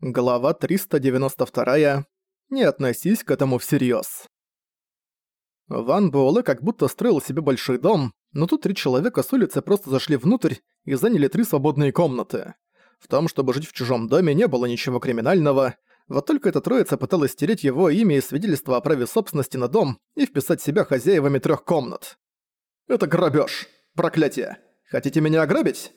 Глава 392. Не относись к этому всерьёз. Ван Буэлэ как будто строил себе большой дом, но тут три человека с улицы просто зашли внутрь и заняли три свободные комнаты. В том, чтобы жить в чужом доме, не было ничего криминального, вот только эта троица пыталась стереть его имя и свидетельство о праве собственности на дом и вписать себя хозяевами трех комнат. «Это грабеж! Проклятие! Хотите меня ограбить?»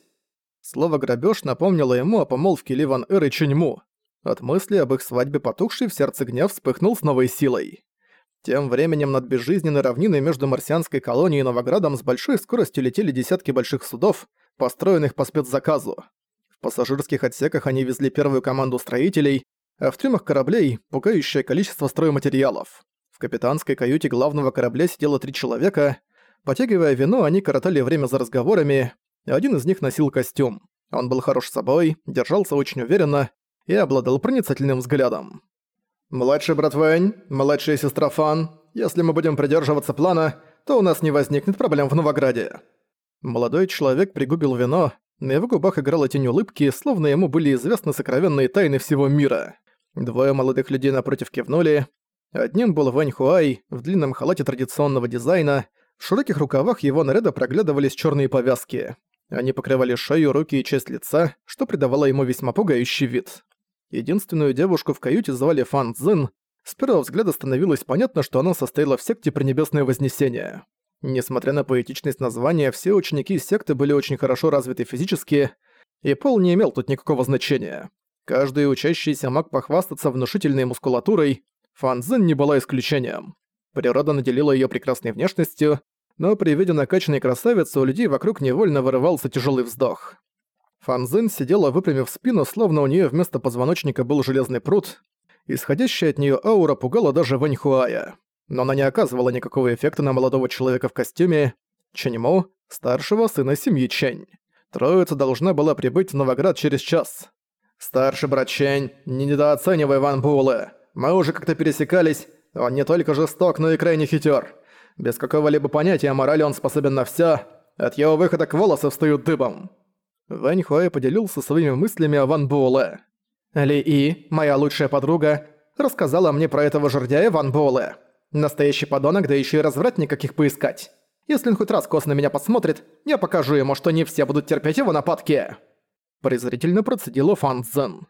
Слово «грабеж» напомнило ему о помолвке Ли Ван Эр и Чуньму. От мысли об их свадьбе потухший в сердце гнев вспыхнул с новой силой. Тем временем над безжизненной равниной между марсианской колонией и Новоградом с большой скоростью летели десятки больших судов, построенных по спецзаказу. В пассажирских отсеках они везли первую команду строителей, а в трюмах кораблей – пугающее количество стройматериалов. В капитанской каюте главного корабля сидело три человека. Потягивая вино, они коротали время за разговорами, один из них носил костюм. Он был хорош собой, держался очень уверенно, и обладал проницательным взглядом. «Младший брат Вэнь, младшая сестра Фан, если мы будем придерживаться плана, то у нас не возникнет проблем в Новограде». Молодой человек пригубил вино, на его губах играла тень улыбки, словно ему были известны сокровенные тайны всего мира. Двое молодых людей напротив кивнули. Одним был Вэнь Хуай в длинном халате традиционного дизайна, в широких рукавах его наряда проглядывались черные повязки. Они покрывали шею, руки и часть лица, что придавало ему весьма пугающий вид. Единственную девушку в каюте звали Фан Цзин. С первого взгляда становилось понятно, что она состояла в секте Пренебесное Вознесение. Несмотря на поэтичность названия, все ученики секты были очень хорошо развиты физически, и пол не имел тут никакого значения. Каждый учащийся мог похвастаться внушительной мускулатурой, Фан Цзин не была исключением. Природа наделила ее прекрасной внешностью, но при виде накачанной красавицы у людей вокруг невольно вырывался тяжелый вздох. Фанзин сидела выпрямив спину, словно у нее вместо позвоночника был железный пруд. Исходящая от нее аура пугала даже Ваньхуая. Но она не оказывала никакого эффекта на молодого человека в костюме. Ченьму, старшего сына семьи Чень. Троица должна была прибыть в Новоград через час. «Старший брат Чень, не недооценивай Ван Буэлэ. Мы уже как-то пересекались. Он не только жесток, но и крайне хитер. Без какого-либо понятия о морали он способен на всё. От его выхода к волосы встают дыбом. Вань Хуэй поделился своими мыслями о Ван Буэлэ. «Ли И, моя лучшая подруга, рассказала мне про этого жердяя Ван Буэлэ. Настоящий подонок, да еще и развратник каких поискать. Если он хоть раз кос меня посмотрит, я покажу ему, что не все будут терпеть его нападки». Презрительно процедила Фан Цзэн.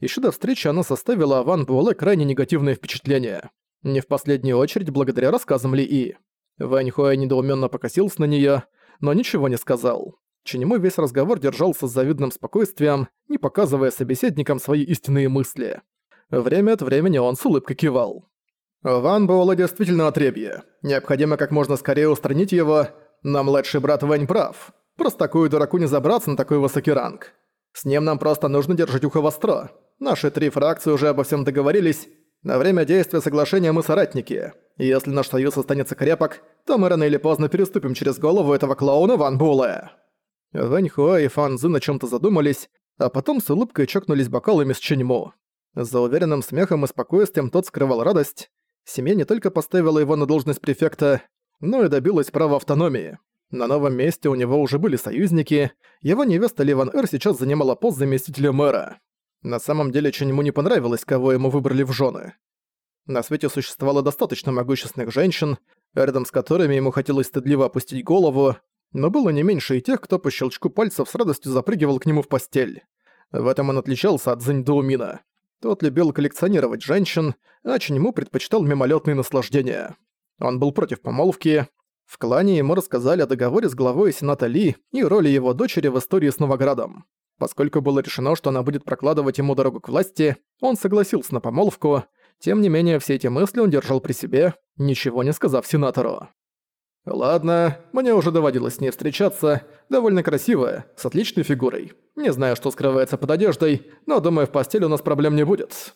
Ещё до встречи она составила о Ван Буэлэ крайне негативное впечатление. Не в последнюю очередь благодаря рассказам Ли И. Вань Хуэй недоуменно покосился на неё, но ничего не сказал. Чинему весь разговор держался с завидным спокойствием, не показывая собеседникам свои истинные мысли. Время от времени он с улыбкой кивал. «Ван Буэлэ действительно отребье. Необходимо как можно скорее устранить его, но младший брат Вань прав. Просто такую дураку не забраться на такой высокий ранг. С ним нам просто нужно держать ухо востро. Наши три фракции уже обо всем договорились. На время действия соглашения мы соратники. Если наш союз останется крепок, то мы рано или поздно переступим через голову этого клоуна Ван Буэлэ». Вэнь Хуа и Фан Цзы на чем то задумались, а потом с улыбкой чокнулись бокалами с Ченьмо. За уверенным смехом и спокойствием тот скрывал радость. Семья не только поставила его на должность префекта, но и добилась права автономии. На новом месте у него уже были союзники, его невеста Ливан Эр сейчас занимала пост заместителя мэра. На самом деле Ченьму не понравилось, кого ему выбрали в жены. На свете существовало достаточно могущественных женщин, рядом с которыми ему хотелось стыдливо опустить голову, но было не меньше и тех, кто по щелчку пальцев с радостью запрыгивал к нему в постель. В этом он отличался от Зэньдоумина. Тот любил коллекционировать женщин, а Ченьму предпочитал мимолетные наслаждения. Он был против помолвки. В клане ему рассказали о договоре с главой Сената Ли и роли его дочери в истории с Новоградом. Поскольку было решено, что она будет прокладывать ему дорогу к власти, он согласился на помолвку. Тем не менее, все эти мысли он держал при себе, ничего не сказав сенатору. «Ладно, мне уже доводилось с ней встречаться. Довольно красивая, с отличной фигурой. Не знаю, что скрывается под одеждой, но думаю, в постели у нас проблем не будет».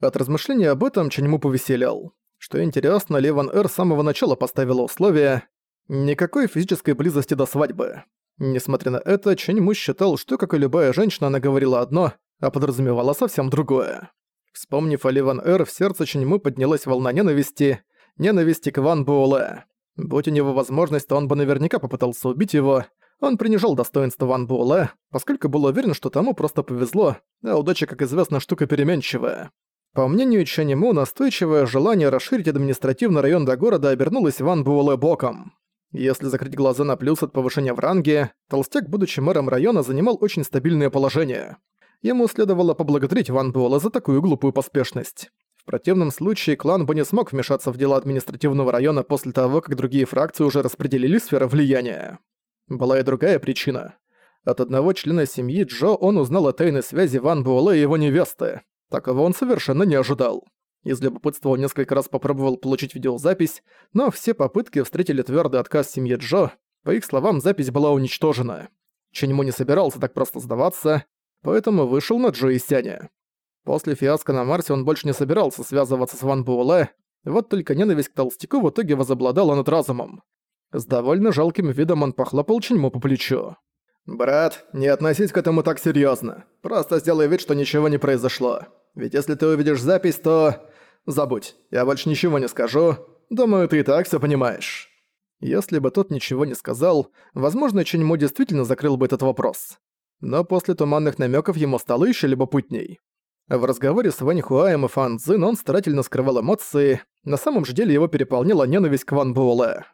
От размышления об этом Ченьму повеселял. Что интересно, Леван Эр с самого начала поставила условия «никакой физической близости до свадьбы». Несмотря на это, Ченьму считал, что, как и любая женщина, она говорила одно, а подразумевала совсем другое. Вспомнив о Ливан Эр, в сердце Ченьму поднялась волна ненависти, ненависти к Ван Буэлэ. Будь у него возможность, то он бы наверняка попытался убить его. Он принижал достоинство Ван Буэлэ, поскольку был уверен, что тому просто повезло, а удача, как известно, штука переменчивая. По мнению Чанему, настойчивое желание расширить административный район до города обернулось Ван Буэлэ боком. Если закрыть глаза на плюс от повышения в ранге, Толстяк, будучи мэром района, занимал очень стабильное положение. Ему следовало поблагодарить Ван Буэлэ за такую глупую поспешность. Противном случае клан бы не смог вмешаться в дела административного района после того, как другие фракции уже распределили сферы влияния. Была и другая причина. От одного члена семьи Джо он узнал о тайной связи Ван Буэлэ и его невесты. Такого он совершенно не ожидал. Из любопытства он несколько раз попробовал получить видеозапись, но все попытки встретили твердый отказ семьи Джо. По их словам, запись была уничтожена. Ченьму не собирался так просто сдаваться, поэтому вышел на Джо и Сяня. После фиаско на Марсе он больше не собирался связываться с Ван Буэлэ, вот только ненависть к толстяку в итоге возобладала над разумом. С довольно жалким видом он похлопал Ченьму по плечу. «Брат, не относись к этому так серьёзно. Просто сделай вид, что ничего не произошло. Ведь если ты увидишь запись, то... Забудь, я больше ничего не скажу. Думаю, ты и так всё понимаешь». Если бы тот ничего не сказал, возможно, Ченьму действительно закрыл бы этот вопрос. Но после туманных намёков ему стало ещё любопытней. В разговоре с Вань Хуаем и Фан Цзин он старательно скрывал эмоции, на самом же деле его переполнила ненависть к Ван Буэлэ.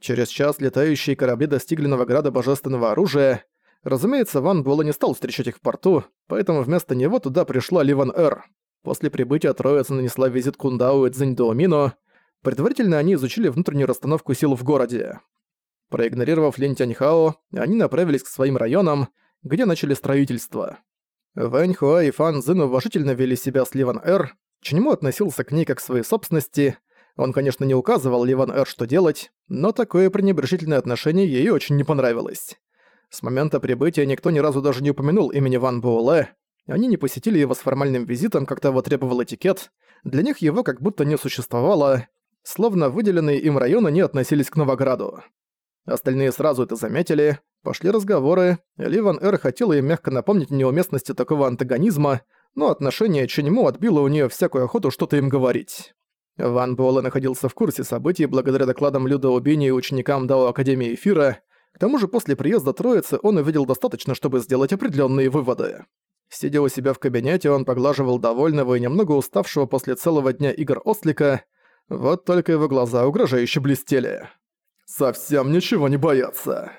Через час летающие корабли достигли Новограда Божественного Оружия. Разумеется, Ван Буэлэ не стал встречать их в порту, поэтому вместо него туда пришла Ливан Эр. После прибытия троица нанесла визит Кундау и Цзиньдоумину. Предварительно они изучили внутреннюю расстановку сил в городе. Проигнорировав Лин Тяньхао, они направились к своим районам, где начали строительство. Вэнь Хуа и Фан Цзин уважительно вели себя с Ливан Эр, чему относился к ней как к своей собственности, он, конечно, не указывал Ливан Эр, что делать, но такое пренебрежительное отношение ей очень не понравилось. С момента прибытия никто ни разу даже не упомянул имени Ван Буэлэ. Они не посетили его с формальным визитом, как того требовал этикет. Для них его как будто не существовало, словно выделенные им районы не относились к Новограду. Остальные сразу это заметили, пошли разговоры, Ливан Эр хотела им мягко напомнить неуместности такого антагонизма, но отношение Ченьму отбило у нее всякую охоту что-то им говорить. Ван Буэлэ находился в курсе событий благодаря докладам Люда Убини и ученикам Дао Академии Эфира. К тому же после приезда Троицы он увидел достаточно, чтобы сделать определенные выводы. Сидя у себя в кабинете, он поглаживал довольного и немного уставшего после целого дня игр Ослика, вот только его глаза угрожающе блестели. «Совсем ничего не боятся».